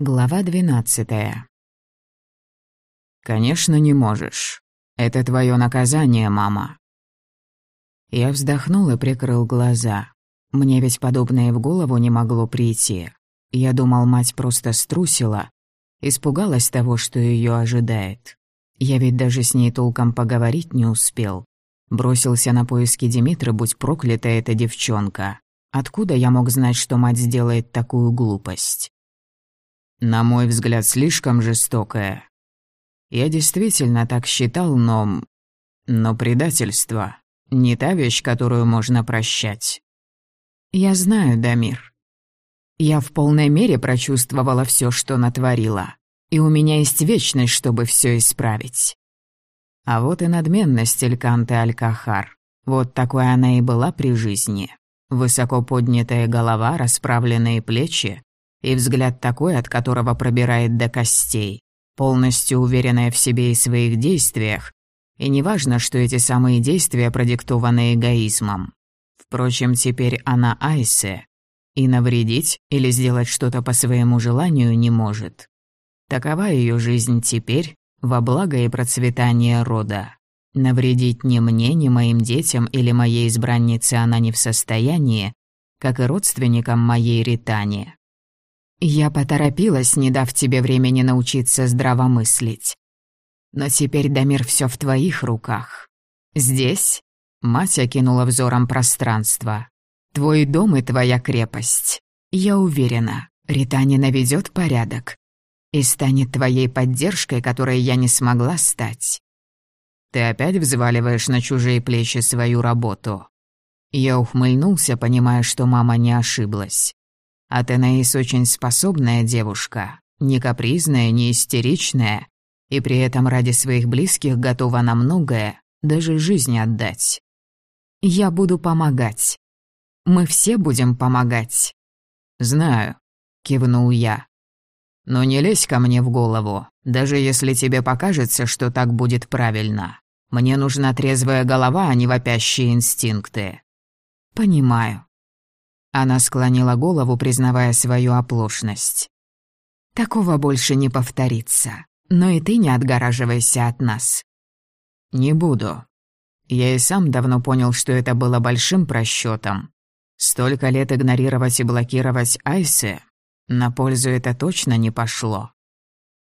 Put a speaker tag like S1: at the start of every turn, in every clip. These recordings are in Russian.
S1: Глава двенадцатая.
S2: «Конечно, не можешь. Это твое наказание, мама».
S1: Я вздохнул и прикрыл глаза. Мне ведь подобное в голову не могло прийти. Я думал, мать просто струсила, испугалась того, что ее ожидает. Я ведь даже с ней толком поговорить не успел. Бросился на поиски Димитры, будь проклята эта девчонка. Откуда я мог знать, что мать сделает такую глупость?
S2: На мой взгляд, слишком жестокая. Я действительно так считал, но... Но предательство — не та вещь, которую можно прощать.
S1: Я знаю, Дамир. Я в полной мере прочувствовала все, что натворила. И у меня есть вечность, чтобы все исправить. А вот и надменность Эльканты Алькахар. Вот такой она и была при жизни. Высоко поднятая голова, расправленные плечи, и взгляд такой, от которого пробирает до костей, полностью уверенная в себе и своих действиях, и неважно, что эти самые действия продиктованы эгоизмом. Впрочем, теперь она Айсе, и навредить или сделать что-то по своему желанию не может. Такова ее жизнь теперь, во благо и процветание рода. Навредить ни мне, ни моим детям или моей избраннице она не в состоянии, как и родственникам моей Ритане. Я поторопилась, не дав тебе времени научиться здравомыслить. Но теперь, Дамир, все в твоих руках. Здесь мать окинула взором пространство. Твой дом и твоя крепость. Я уверена, Ритане наведет порядок и станет твоей поддержкой, которой я не смогла стать. Ты опять взваливаешь на чужие плечи свою работу. Я ухмыльнулся, понимая, что мама не ошиблась. Атенаис очень способная девушка, не капризная, не истеричная, и при этом ради своих близких готова на многое, даже жизнь отдать. Я буду помогать. Мы все будем помогать.
S2: Знаю, кивнул я. Но не лезь ко мне в голову, даже если тебе покажется, что так будет правильно. Мне нужна трезвая голова, а не вопящие инстинкты.
S1: Понимаю. Она склонила голову, признавая свою оплошность. «Такого больше не повторится. Но и ты не отгораживайся от нас».
S2: «Не буду. Я и сам давно понял, что это было большим просчетом. Столько лет игнорировать и блокировать Айсы, на пользу это точно не пошло.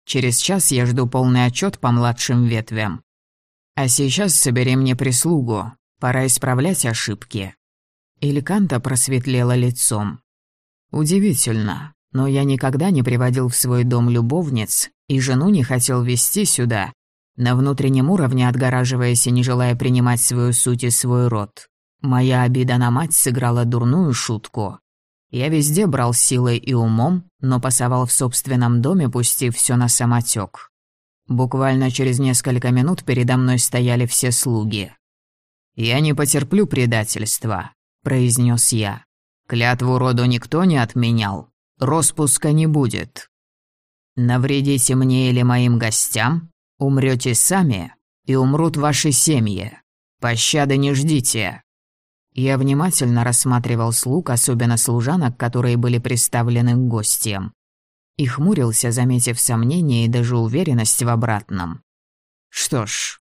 S2: Через час я жду полный отчет по младшим ветвям. А сейчас собери мне прислугу, пора исправлять ошибки».
S1: Ильканта просветлела лицом.
S2: «Удивительно, но я никогда не приводил в свой дом любовниц и жену не хотел вести сюда, на внутреннем уровне отгораживаясь и не желая принимать свою суть и свой род. Моя обида на мать сыграла дурную шутку. Я везде брал силой и умом, но пасовал в собственном доме, пустив все на самотек. Буквально через несколько минут передо мной стояли все слуги. «Я не потерплю предательства», — произнес я. «Клятву роду никто не отменял. Роспуска не будет. Навредите мне или моим гостям, умрете сами, и умрут ваши семьи. Пощады не ждите». Я внимательно рассматривал слуг, особенно служанок, которые были представлены к гостям. И хмурился, заметив сомнение и даже уверенность в обратном. «Что ж,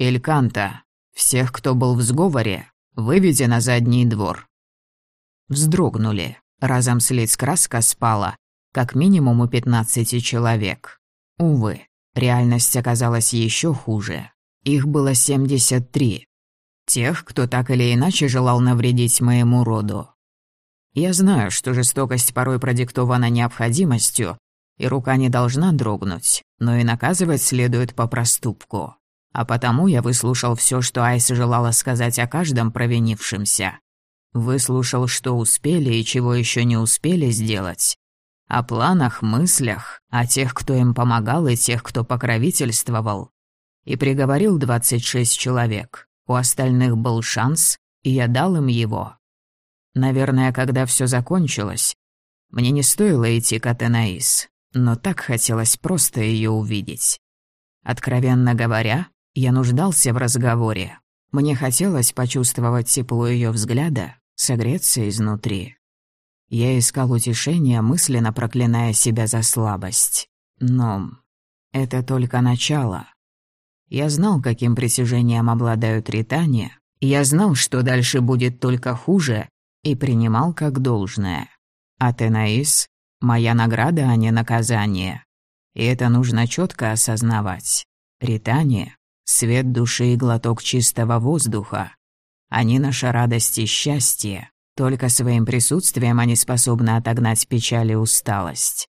S2: Эльканта, всех, кто был в сговоре, Выведи на задний двор». Вздрогнули. Разом с лиц краска спала. Как минимум у пятнадцати человек. Увы, реальность оказалась еще хуже. Их было семьдесят три. Тех, кто так или иначе желал навредить моему роду. Я знаю, что жестокость порой продиктована необходимостью, и рука не должна дрогнуть, но и наказывать следует по проступку. А потому я выслушал все, что Айс желала сказать о каждом провинившемся. Выслушал, что успели и чего еще не успели сделать. О планах, мыслях, о тех, кто им помогал и тех, кто покровительствовал. И приговорил 26 человек. У остальных был шанс, и я дал им его. Наверное, когда все закончилось, мне не стоило идти к Атенаис, но так хотелось просто ее увидеть. Откровенно говоря, я нуждался в разговоре. Мне хотелось почувствовать тепло ее взгляда, согреться изнутри. Я искал утешения, мысленно проклиная себя за слабость. Но это только начало. Я знал, каким притяжением обладают ритане, я знал, что дальше будет только хуже, и принимал как должное. А Тенаис — моя награда, а не наказание. И это нужно четко осознавать. Ритане — свет души и глоток чистого воздуха. Они наша радость и счастье. Только своим присутствием они способны отогнать печаль и усталость.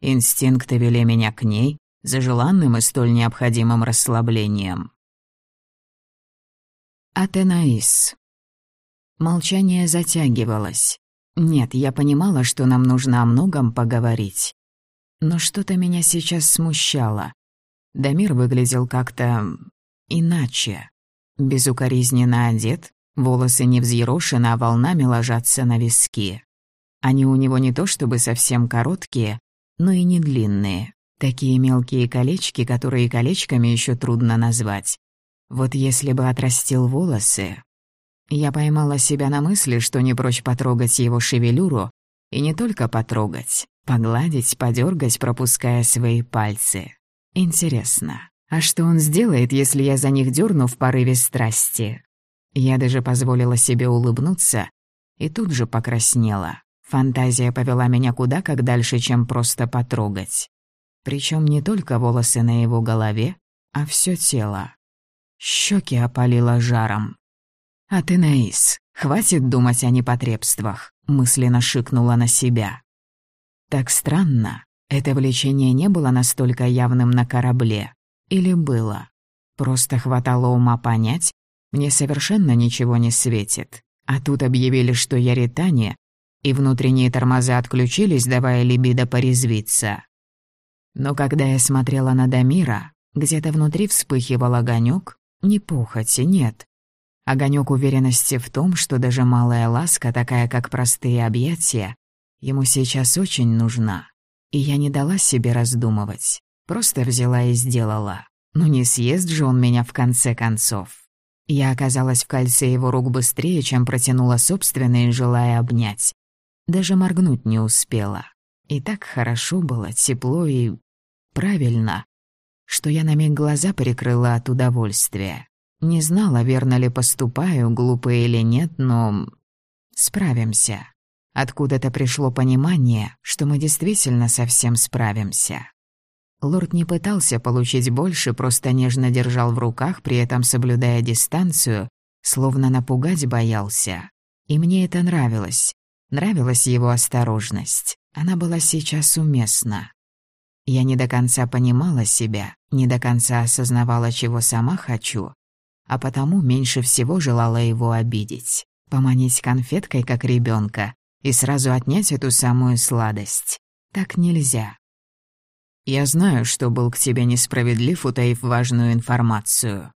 S2: Инстинкты вели меня к ней, за желанным и столь необходимым расслаблением.
S1: Атенаис. Молчание затягивалось. Нет, я понимала, что нам нужно о многом поговорить. Но что-то меня сейчас смущало. Дамир выглядел как-то... иначе. Безукоризненно одет, волосы не взъерошены, а волнами ложатся на виски. Они у него не то чтобы совсем короткие, но и не длинные. Такие мелкие колечки, которые колечками еще трудно назвать. Вот если бы отрастил волосы... Я поймала себя на мысли, что не прочь потрогать его шевелюру, и не только потрогать, погладить, подергать, пропуская свои пальцы. Интересно, а что он сделает, если я за них дерну в порыве страсти? Я даже позволила себе улыбнуться и тут же покраснела. Фантазия повела меня куда как дальше, чем просто потрогать. Причем не только волосы на его голове, а все тело. Щеки опалило жаром. «А ты, Наис, хватит думать о непотребствах», — мысленно шикнула на себя. Так странно, это влечение не было настолько явным на корабле. Или было? Просто хватало ума понять, мне совершенно ничего не светит. А тут объявили, что я ритане, и внутренние тормоза отключились, давая либидо порезвиться. Но когда я смотрела на Дамира, где-то внутри вспыхивал огонек, не похоти, нет. Огонек уверенности в том, что даже малая ласка, такая как простые объятия, ему сейчас очень нужна. И я не дала себе раздумывать, просто взяла и сделала. Ну не съест же он меня в конце концов. Я оказалась в кольце его рук быстрее, чем протянула собственные, желая обнять. Даже моргнуть не успела. И так хорошо было, тепло и правильно, что я на миг глаза прикрыла от удовольствия. Не знала, верно ли поступаю, глупо или нет, но... Справимся. Откуда-то пришло понимание, что мы действительно совсем справимся. Лорд не пытался получить больше, просто нежно держал в руках, при этом соблюдая дистанцию, словно напугать боялся. И мне это нравилось. Нравилась его осторожность. Она была сейчас уместна. Я не до конца понимала себя, не до конца осознавала, чего сама хочу, а потому меньше всего желала его обидеть, поманить конфеткой, как ребенка, и сразу отнять эту самую сладость. Так нельзя. «Я знаю, что был к тебе несправедлив, утаив важную информацию»,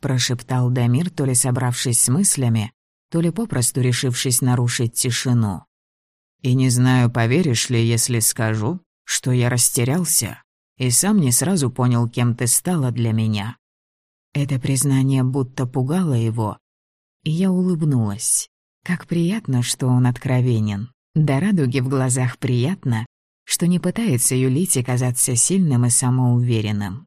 S1: прошептал Дамир, то ли собравшись с мыслями, то ли попросту решившись нарушить тишину. «И не знаю, поверишь ли, если скажу, что я растерялся и сам не сразу понял, кем ты стала для меня. Это признание будто пугало его, и я улыбнулась. Как приятно, что он откровенен. До радуги в глазах приятно, что не пытается юлить и казаться сильным и самоуверенным.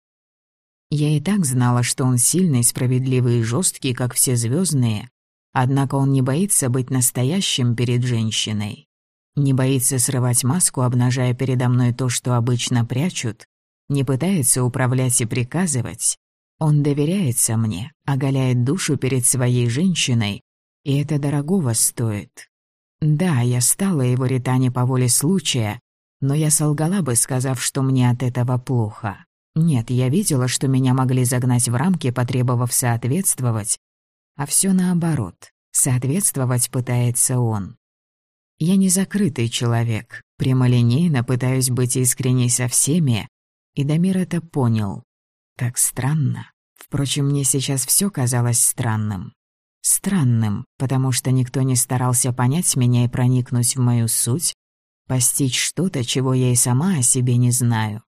S1: Я и так знала, что он сильный, справедливый и жесткий, как все звездные, однако он не боится быть настоящим перед женщиной. Не боится срывать маску, обнажая передо мной то, что обычно прячут. Не пытается управлять и приказывать. Он доверяется мне, оголяет душу перед своей женщиной, и это дорогого стоит. Да, я стала его ритане по воле случая, но я солгала бы, сказав, что мне от этого плохо. Нет, я видела, что меня могли загнать в рамки, потребовав соответствовать, а все наоборот. Соответствовать пытается он. Я не закрытый человек, прямолинейно пытаюсь быть искренней со всеми, и Дамир это понял. Так странно. Впрочем, мне сейчас все казалось странным. Странным, потому что никто не старался понять меня и проникнуть в мою суть, постичь что-то, чего я и сама о себе не знаю.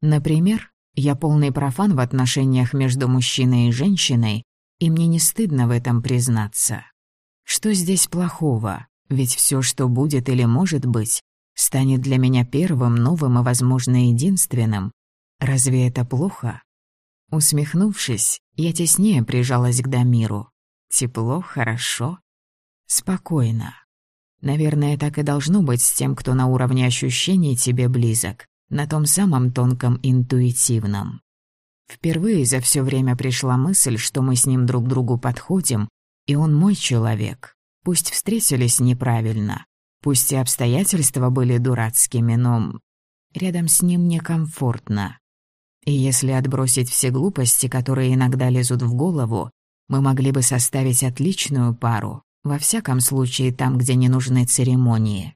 S1: Например, я полный профан в отношениях между мужчиной и женщиной, и мне не стыдно в этом признаться. Что здесь плохого? Ведь все, что будет или может быть, станет для меня первым, новым и, возможно, единственным. Разве это плохо? Усмехнувшись, я теснее прижалась к Дамиру. Тепло, хорошо, спокойно. Наверное, так и должно быть с тем, кто на уровне ощущений тебе близок, на том самом тонком интуитивном. Впервые за все время пришла мысль, что мы с ним друг другу подходим, и он мой человек. Пусть встретились неправильно, пусть и обстоятельства были дурацкими, но рядом с ним некомфортно. И если отбросить все глупости, которые иногда лезут в голову, мы могли бы составить отличную пару, во всяком случае, там, где не нужны церемонии.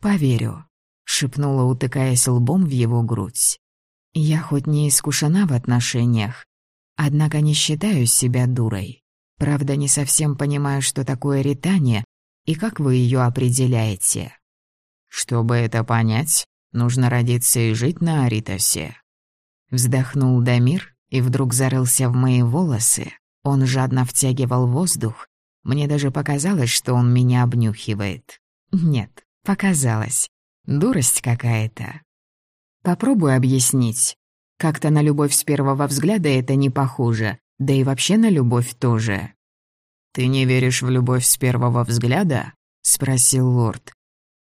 S1: «Поверю», — шепнула, утыкаясь лбом в его грудь. «Я хоть не искушена в отношениях, однако не считаю себя дурой. Правда, не совсем понимаю, что такое ритание и как вы ее определяете».
S2: «Чтобы это понять, нужно родиться и жить на Аритосе».
S1: Вздохнул Дамир и вдруг зарылся в мои волосы. Он жадно втягивал воздух, мне даже показалось, что он меня обнюхивает. Нет, показалось. Дурость какая-то. Попробую объяснить. Как-то на любовь с первого взгляда это не похоже, да и вообще на любовь тоже.
S2: «Ты не веришь в любовь с первого взгляда?» — спросил лорд.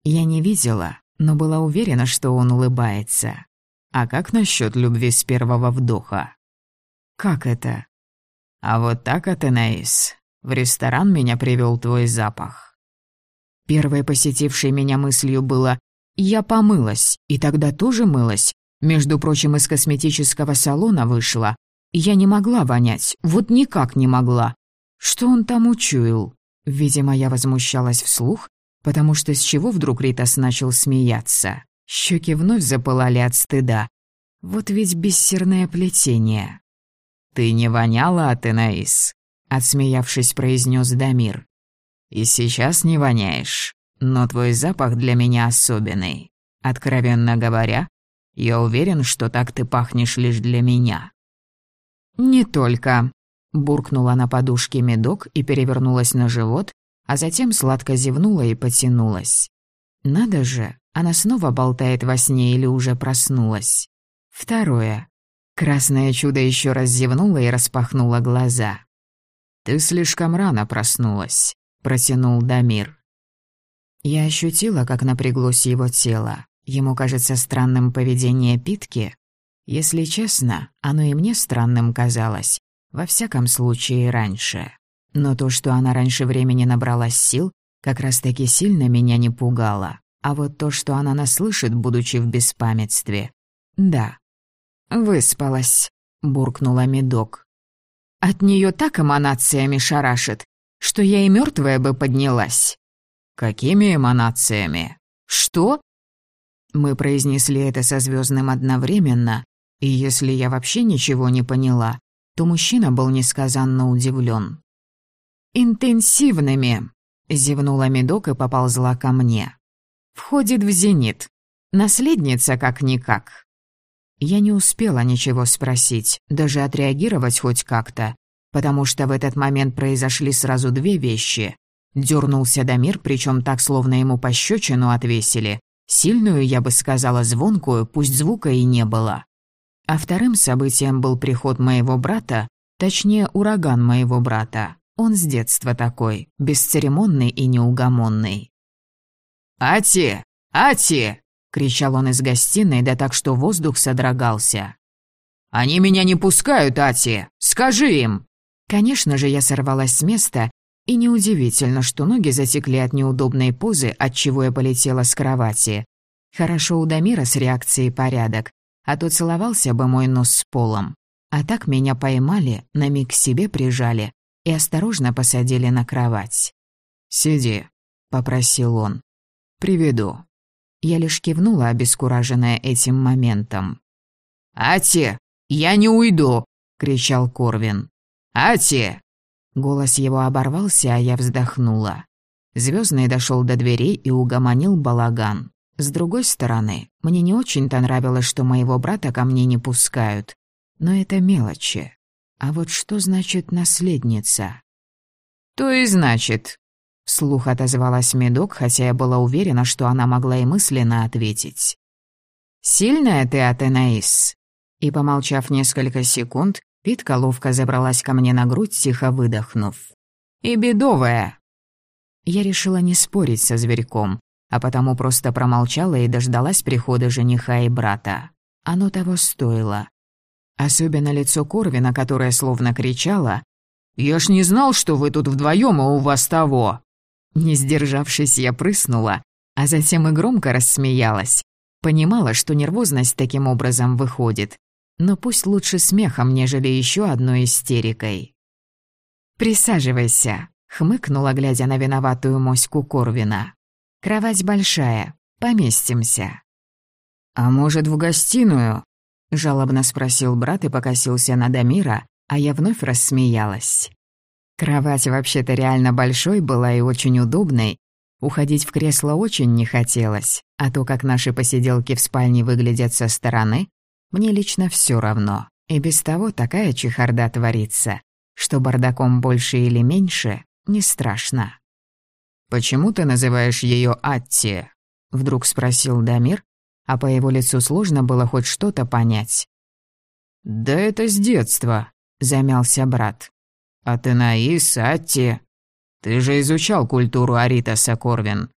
S1: Я не видела, но была уверена, что он улыбается.
S2: «А как насчет любви с первого вдоха?»
S1: «Как это?»
S2: «А вот так, Атенаис. В ресторан меня привел твой запах.
S1: Первой посетившей меня мыслью было «Я помылась, и тогда тоже мылась. Между прочим, из косметического салона вышла. Я не могла вонять, вот никак не могла. Что он там учуял?» Видимо, я возмущалась вслух, потому что с чего вдруг Ритас начал смеяться? Щеки вновь запылали от стыда. Вот ведь бессерное плетение.
S2: «Ты не воняла, Атенаис?»
S1: Отсмеявшись, произнес Дамир.
S2: «И сейчас не воняешь, но твой запах для меня особенный. Откровенно говоря, я уверен, что так ты пахнешь лишь для меня».
S1: «Не только», — буркнула на подушке медок и перевернулась на живот, а затем сладко зевнула и потянулась. «Надо же, она снова болтает во сне или уже проснулась». Второе. Красное чудо еще раз зевнула и распахнула глаза.
S2: «Ты слишком рано проснулась», — протянул Дамир.
S1: Я ощутила, как напряглось его тело. Ему кажется странным поведение Питки. Если честно, оно и мне странным казалось. Во всяком случае, раньше. Но то, что она раньше времени набралась сил, как раз-таки сильно меня не пугало. А вот то, что она наслышит, будучи в беспамятстве. Да. «Выспалась», — буркнула Медок. От нее так эманациями шарашит, что я и мертвая бы поднялась.
S2: Какими эманациями?
S1: Что? Мы произнесли это со звездным одновременно, и если я вообще ничего не поняла, то мужчина был несказанно удивлен. «Интенсивными», — зевнула Медок и поползла ко мне. «Входит в зенит. Наследница как-никак». Я не успела ничего спросить, даже отреагировать хоть как-то, потому что в этот момент произошли сразу две вещи. Дёрнулся Дамир, причем так, словно ему пощечину отвесили. Сильную, я бы сказала, звонкую, пусть звука и не было. А вторым событием был приход моего брата, точнее, ураган моего брата. Он с детства такой, бесцеремонный и неугомонный.
S2: «Ати! Ати!»
S1: — кричал он из гостиной, да так, что воздух содрогался.
S2: «Они меня не пускают, Ати! Скажи им!»
S1: Конечно же, я сорвалась с места, и неудивительно, что ноги затекли от неудобной позы, от чего я полетела с кровати. Хорошо у Дамира с реакцией порядок, а то целовался бы мой нос с полом. А так меня поймали, на миг к себе прижали и осторожно посадили на кровать.
S2: «Сиди», — попросил он. «Приведу».
S1: Я лишь кивнула, обескураженная этим моментом.
S2: «Ати, я не уйду!» — кричал Корвин. «Ати!»
S1: Голос его оборвался, а я вздохнула. Звездный дошел до дверей и угомонил балаган. С другой стороны, мне не очень-то нравилось, что моего брата ко мне не пускают. Но это мелочи. А вот что значит наследница?
S2: То и значит.
S1: Вслух отозвалась Медок, хотя я была уверена, что она могла и мысленно ответить. «Сильная ты, Атенаис?» И, помолчав несколько секунд, Питка ловко забралась ко мне на грудь, тихо выдохнув. «И бедовая!» Я решила не спорить со зверьком, а потому просто промолчала и дождалась прихода жениха и брата. Оно того стоило. Особенно лицо Корвина, которое словно кричало «Я ж не знал, что вы тут вдвоем, а у вас того!» Не сдержавшись, я прыснула, а затем и громко рассмеялась. Понимала, что нервозность таким образом выходит, но пусть лучше смехом, нежели еще одной истерикой. «Присаживайся», — хмыкнула, глядя на виноватую моську Корвина. «Кровать большая, поместимся». «А может, в гостиную?» — жалобно спросил брат и покосился на Дамира, а я вновь рассмеялась. Кровать вообще-то реально большой была и очень удобной. Уходить в кресло очень не хотелось, а то, как наши посиделки в спальне выглядят со стороны, мне лично все равно. И без того такая чехарда творится, что бардаком больше или меньше не страшно. «Почему ты называешь ее Атти?» — вдруг спросил Дамир, а по его лицу сложно было хоть что-то понять. «Да это с детства», — замялся брат. «Атенаис, Атти, ты же изучал культуру Аритаса, Корвин.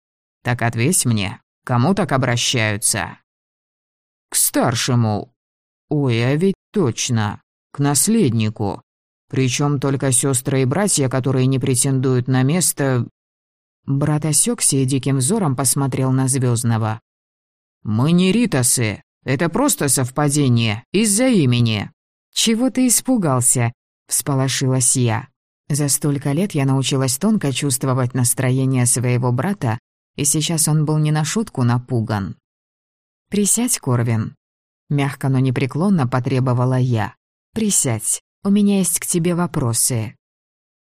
S1: Так ответь мне, кому так обращаются?» «К старшему. Ой, а ведь точно. К наследнику. Причем только сестры и братья, которые не претендуют на место...» Брат осекся и диким взором посмотрел на Звездного. «Мы не Ритасы. Это просто совпадение. Из-за имени». «Чего ты испугался?» Всполошилась я. За столько лет я научилась тонко чувствовать настроение своего брата, и сейчас он был не на шутку напуган. «Присядь, Корвин», — мягко, но непреклонно потребовала я. «Присядь, у меня есть к тебе вопросы».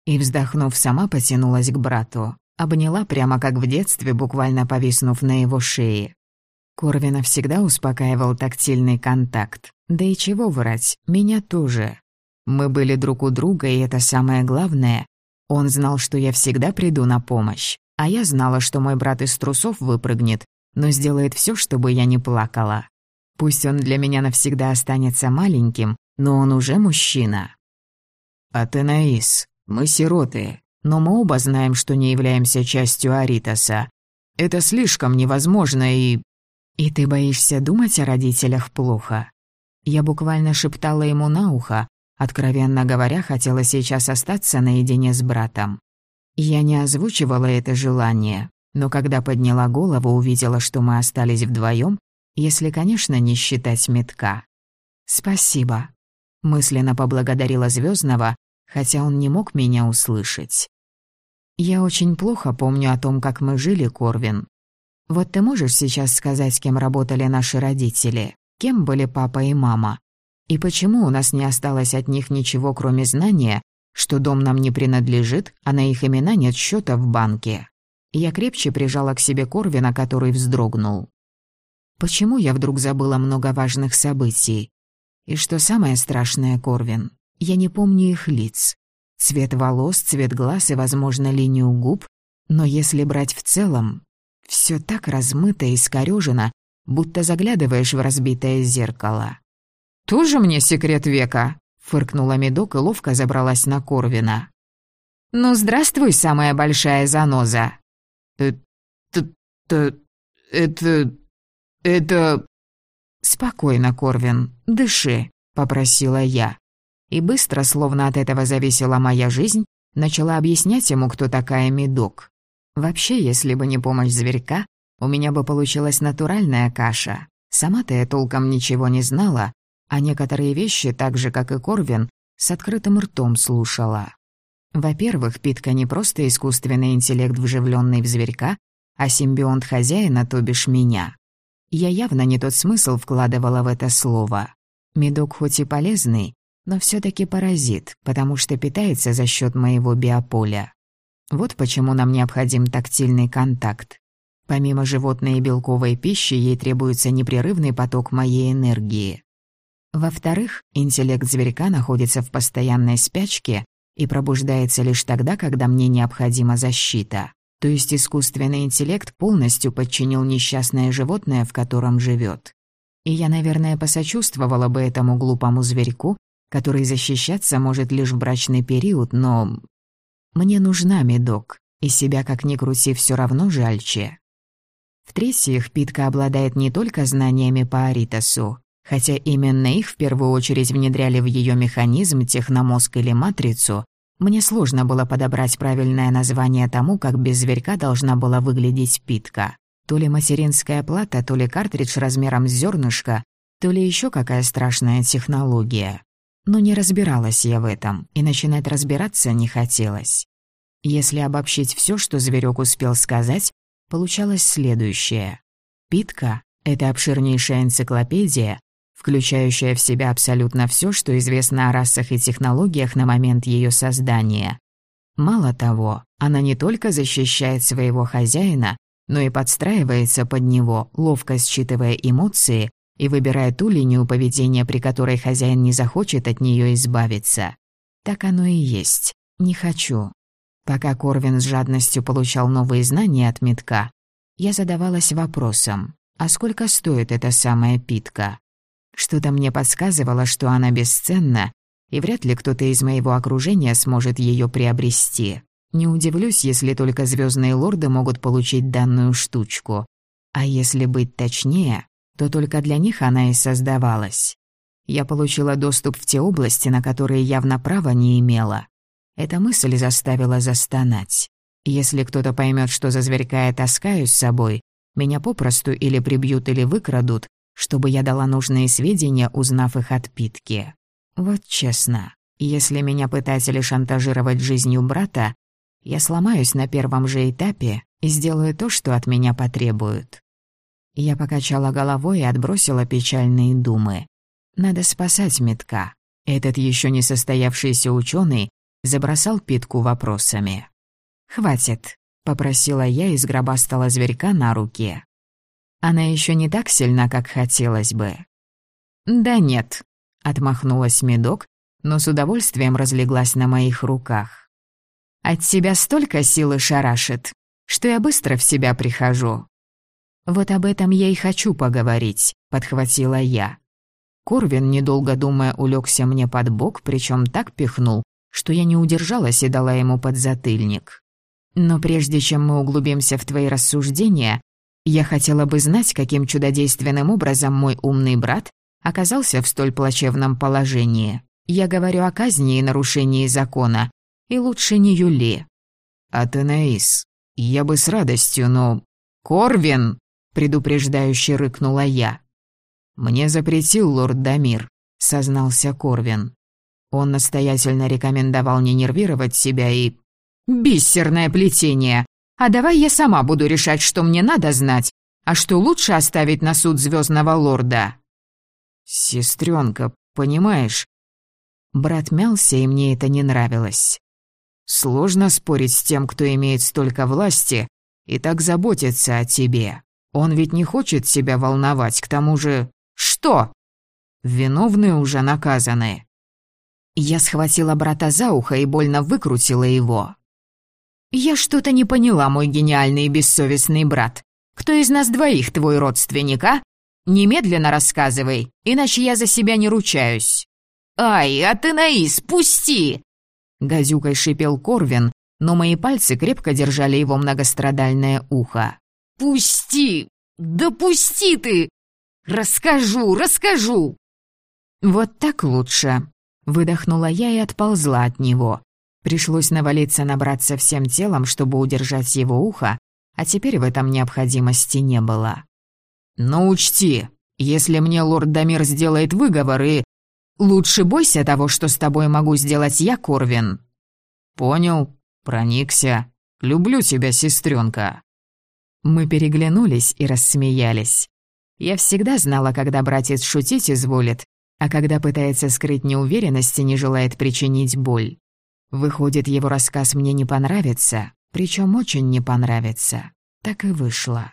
S1: И, вздохнув, сама потянулась к брату, обняла прямо как в детстве, буквально повиснув на его шее. Корвина всегда успокаивал тактильный контакт. Да и чего врать, меня тоже. Мы были друг у друга, и это самое главное. Он знал, что я всегда приду на помощь, а я знала, что мой брат из трусов выпрыгнет, но сделает все, чтобы я не плакала. Пусть он для меня навсегда останется маленьким, но он уже мужчина. «Атенаис, мы сироты, но мы оба знаем, что не являемся частью Аритаса. Это слишком невозможно и...» «И ты боишься думать о родителях плохо?» Я буквально шептала ему на ухо, Откровенно говоря, хотела сейчас остаться наедине с братом. Я не озвучивала это желание, но когда подняла голову, увидела, что мы остались вдвоем, если, конечно, не считать метка. «Спасибо», — мысленно поблагодарила Звездного, хотя он не мог меня услышать. «Я очень плохо помню о том, как мы жили, Корвин. Вот ты можешь сейчас сказать, кем работали наши родители? Кем были папа и мама? И почему у нас не осталось от них ничего, кроме знания, что дом нам не принадлежит, а на их имена нет счета в банке? Я крепче прижала к себе Корвина, который вздрогнул. Почему я вдруг забыла много важных событий? И что самое страшное, Корвин, я не помню их лиц. Цвет волос, цвет глаз и, возможно, линию губ, но если брать в целом, все так размыто и искорёжено, будто заглядываешь в разбитое зеркало. «Тоже мне секрет века?» — фыркнула Медок и ловко забралась на Корвина. «Ну, здравствуй, самая большая заноза!» «Это... это... это...» «Спокойно, Корвин, дыши», — попросила я. И быстро, словно от этого зависела моя жизнь, начала объяснять ему, кто такая Медок. Вообще, если бы не помощь зверька, у меня бы получилась натуральная каша. Сама-то я толком ничего не знала, а некоторые вещи, так же, как и Корвин, с открытым ртом слушала. Во-первых, Питка не просто искусственный интеллект, вживленный в зверька, а симбионт хозяина, то бишь меня. Я явно не тот смысл вкладывала в это слово. Медок хоть и полезный, но все таки паразит, потому что питается за счет моего биополя. Вот почему нам необходим тактильный контакт. Помимо животной и белковой пищи, ей требуется непрерывный поток моей энергии. Во-вторых, интеллект зверька находится в постоянной спячке и пробуждается лишь тогда, когда мне необходима защита. То есть искусственный интеллект полностью подчинил несчастное животное, в котором живет. И я, наверное, посочувствовала бы этому глупому зверьку, который защищаться может лишь в брачный период, но... Мне нужна медок, и себя как ни крути все равно жальче. В-третьих, Питка обладает не только знаниями по Аритасу, хотя именно их в первую очередь внедряли в ее механизм, техномозг или матрицу, мне сложно было подобрать правильное название тому, как без зверька должна была выглядеть Питка. То ли материнская плата, то ли картридж размером с зернышко, то ли еще какая страшная технология. Но не разбиралась я в этом, и начинать разбираться не хотелось. Если обобщить все, что зверек успел сказать, получалось следующее. Питка — это обширнейшая энциклопедия, включающая в себя абсолютно все, что известно о расах и технологиях на момент ее создания. Мало того, она не только защищает своего хозяина, но и подстраивается под него, ловко считывая эмоции и выбирая ту линию поведения, при которой хозяин не захочет от нее избавиться. Так оно и есть. Не хочу. Пока Корвин с жадностью получал новые знания от метка, я задавалась вопросом, а сколько стоит эта самая питка? Что-то мне подсказывало, что она бесценна, и вряд ли кто-то из моего окружения сможет ее приобрести. Не удивлюсь, если только звездные лорды могут получить данную штучку. А если быть точнее, то только для них она и создавалась. Я получила доступ в те области, на которые явно права не имела. Эта мысль заставила застонать. Если кто-то поймет, что за зверька я таскаю с собой, меня попросту или прибьют, или выкрадут, чтобы я дала нужные сведения, узнав их от Питки. Вот честно, если меня пытатели шантажировать жизнью брата, я сломаюсь на первом же этапе и сделаю то, что от меня потребуют. Я покачала головой и отбросила печальные думы. Надо спасать метка. Этот еще не состоявшийся ученый забросал Питку вопросами. «Хватит», — попросила я и сгробастала зверька на руке. Она еще не так сильна, как хотелось бы. «Да нет», — отмахнулась медок, но с удовольствием разлеглась на моих руках. «От тебя столько силы шарашит, что я быстро в себя прихожу». «Вот об этом я и хочу поговорить», — подхватила я. Корвин, недолго думая, улегся мне под бок, причем так пихнул, что я не удержалась и дала ему подзатыльник. Но прежде чем мы углубимся в твои рассуждения, я хотела бы знать, каким чудодейственным образом мой умный брат оказался в столь плачевном положении. Я говорю о казни и нарушении закона, и лучше не Юли.
S2: «Атенаис, я бы с радостью, но...» «Корвин!» — предупреждающе рыкнула я. «Мне запретил лорд Дамир», — сознался Корвин. Он настоятельно рекомендовал не нервировать себя и...
S1: «Бисерное плетение!» А давай я сама буду решать, что мне надо знать, а что лучше оставить на суд звездного лорда.
S2: Сестренка, понимаешь? Брат мялся, и мне это не нравилось. Сложно спорить с тем, кто имеет столько власти и так заботится о тебе. Он ведь не хочет себя волновать, к тому же... Что? Виновные уже наказаны.
S1: Я схватила брата за ухо и больно выкрутила его. «Я что-то не поняла, мой гениальный и бессовестный брат. Кто из нас двоих твой родственник, а? Немедленно рассказывай, иначе я за себя не ручаюсь». «Ай, а ты Наис, пусти!» Газюкой шипел Корвин, но мои пальцы крепко держали его многострадальное ухо. «Пусти! Да пусти ты! Расскажу, расскажу!» «Вот так лучше», — выдохнула я и отползла от него. Пришлось навалиться набраться всем телом, чтобы удержать его ухо, а теперь в этом необходимости не было.
S2: «Но учти, если мне лорд Дамир сделает выговор и...»
S1: «Лучше бойся того, что с тобой могу сделать я, Корвин».
S2: «Понял, проникся. Люблю тебя, сестренка.
S1: Мы переглянулись и рассмеялись. Я всегда знала, когда братец шутить изволит, а когда пытается скрыть неуверенность и не желает причинить боль. Выходит, его рассказ мне не понравится, причем очень не понравится. Так и вышло.